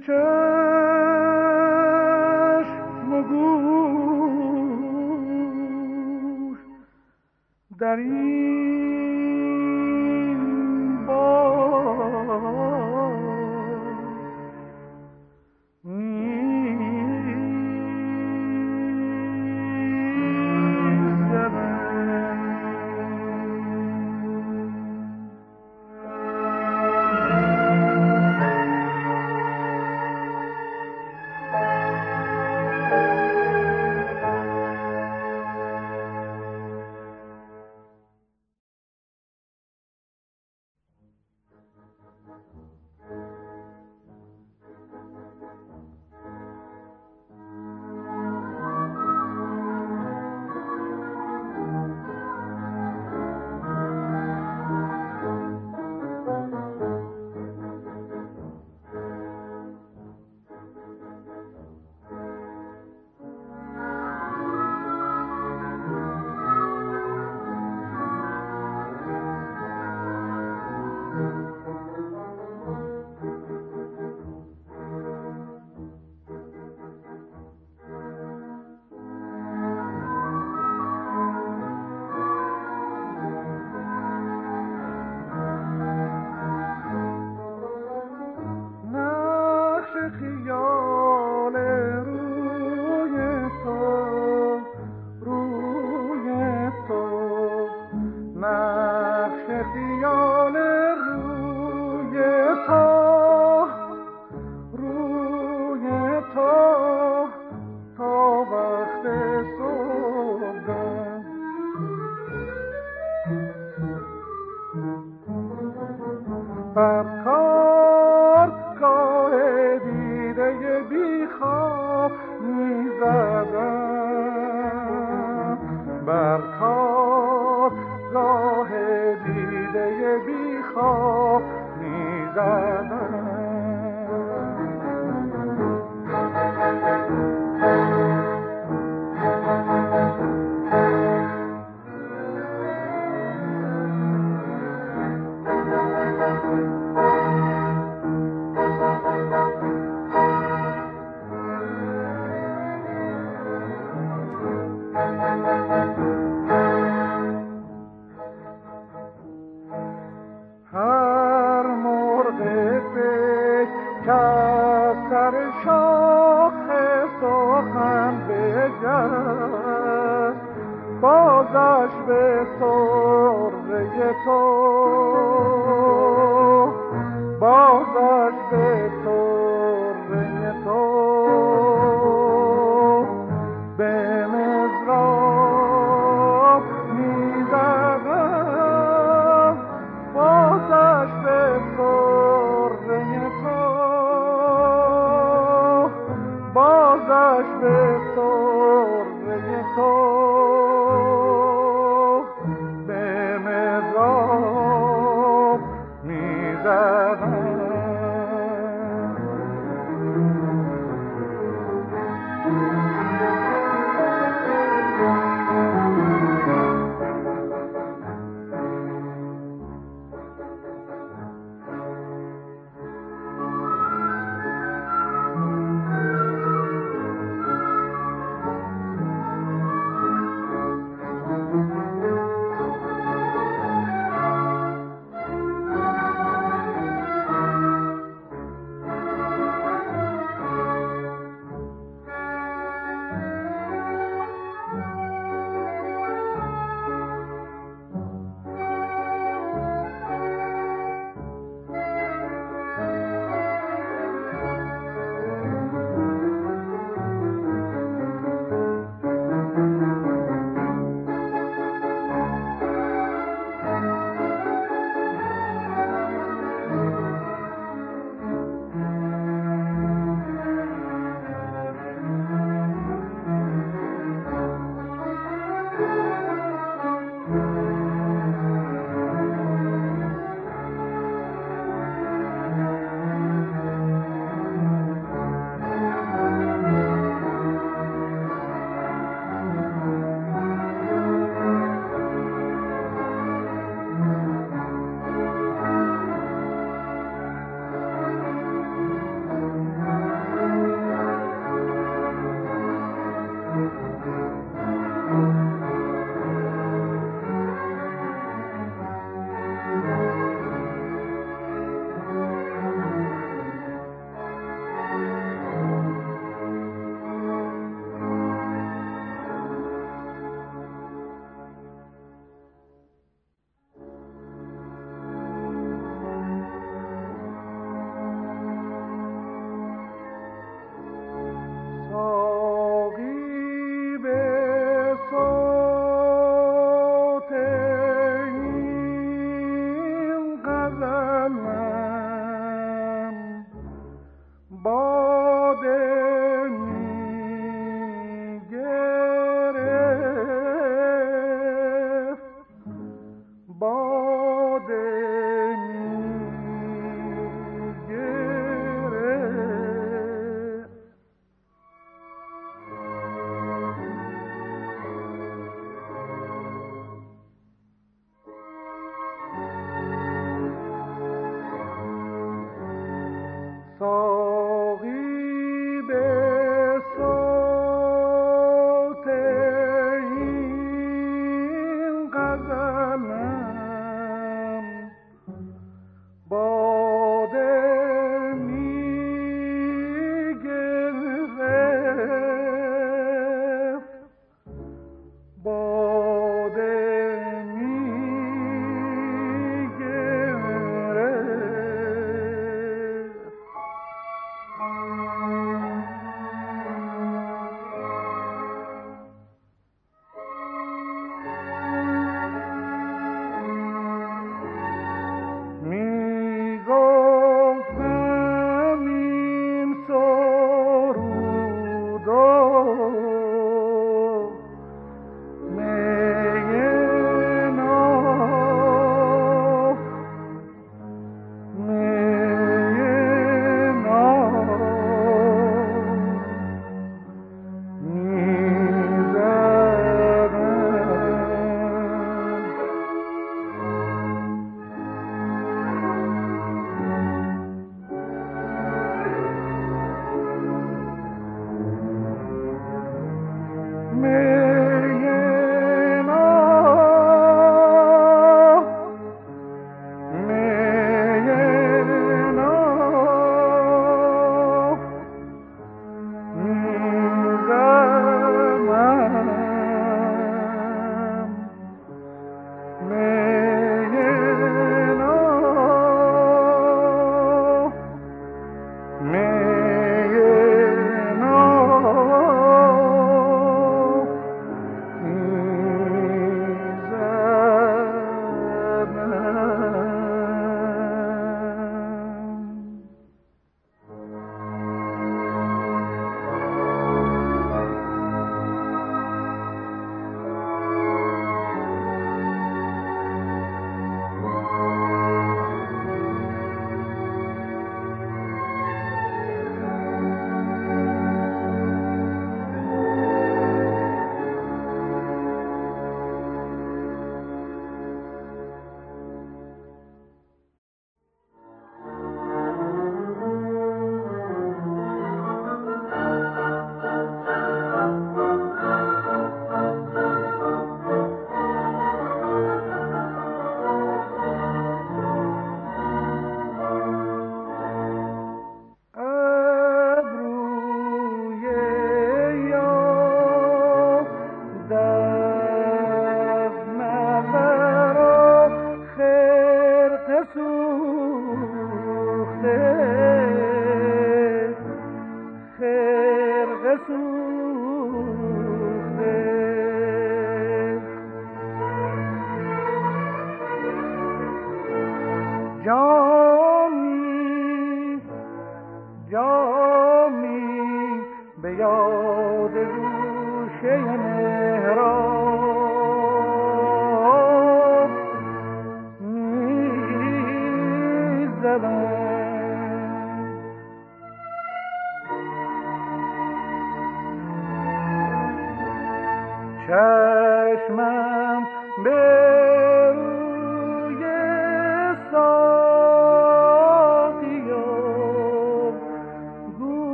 چشم و در این Babcock. بازش به طره تو.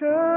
بازش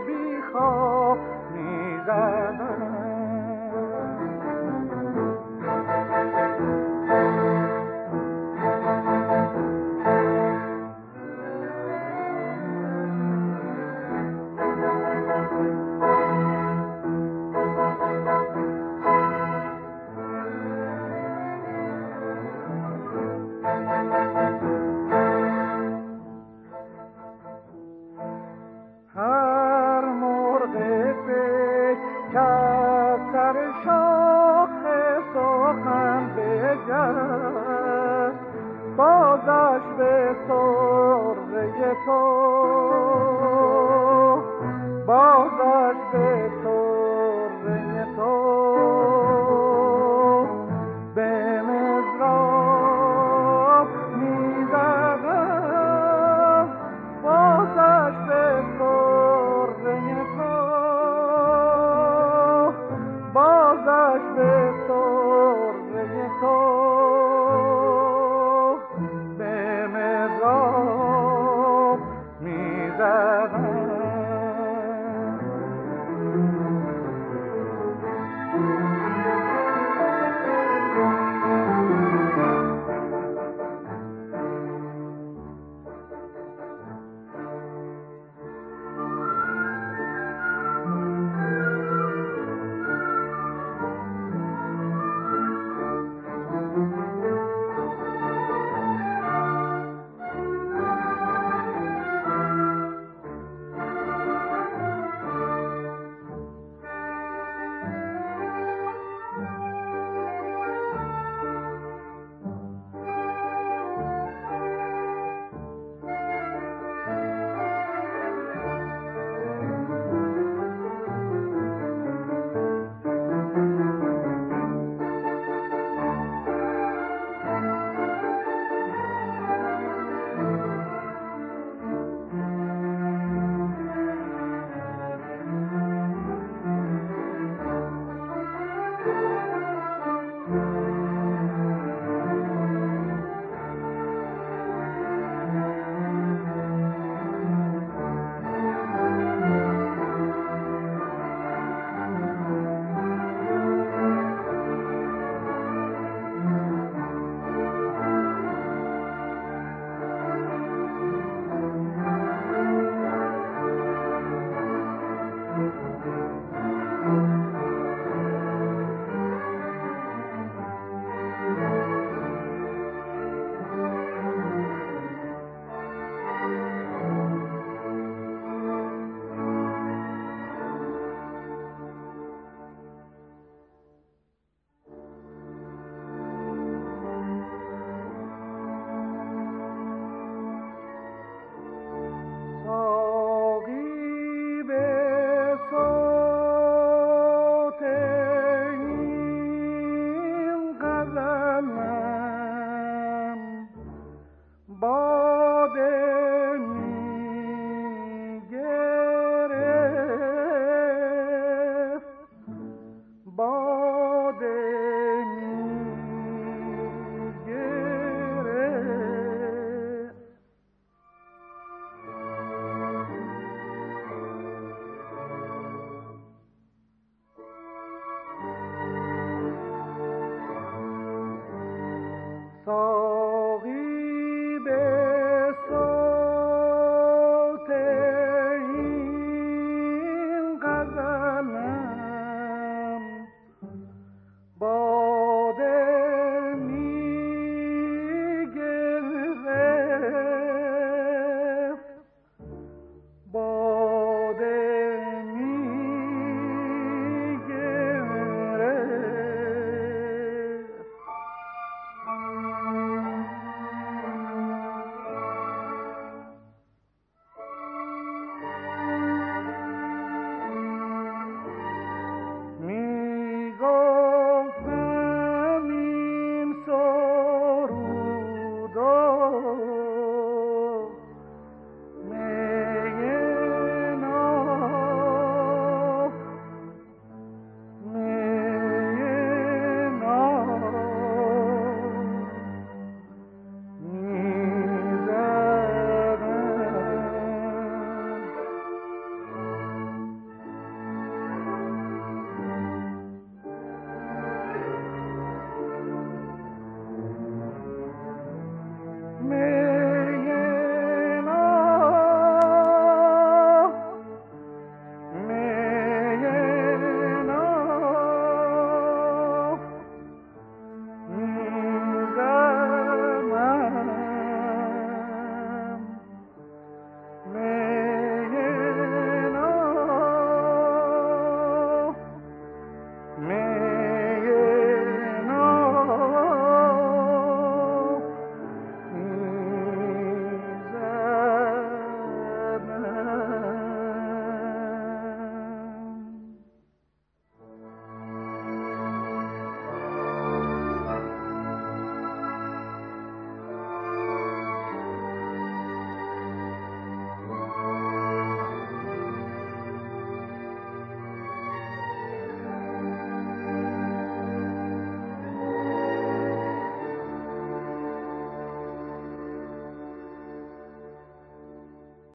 به سرده